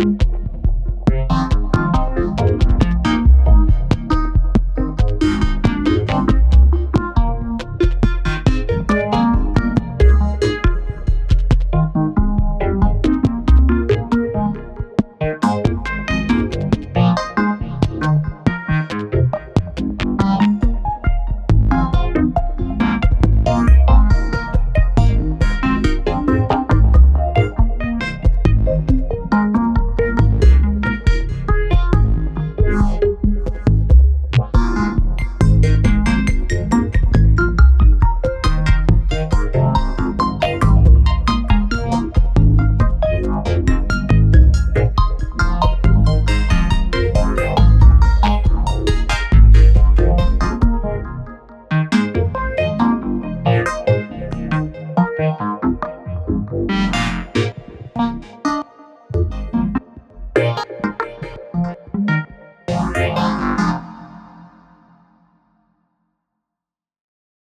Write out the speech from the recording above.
you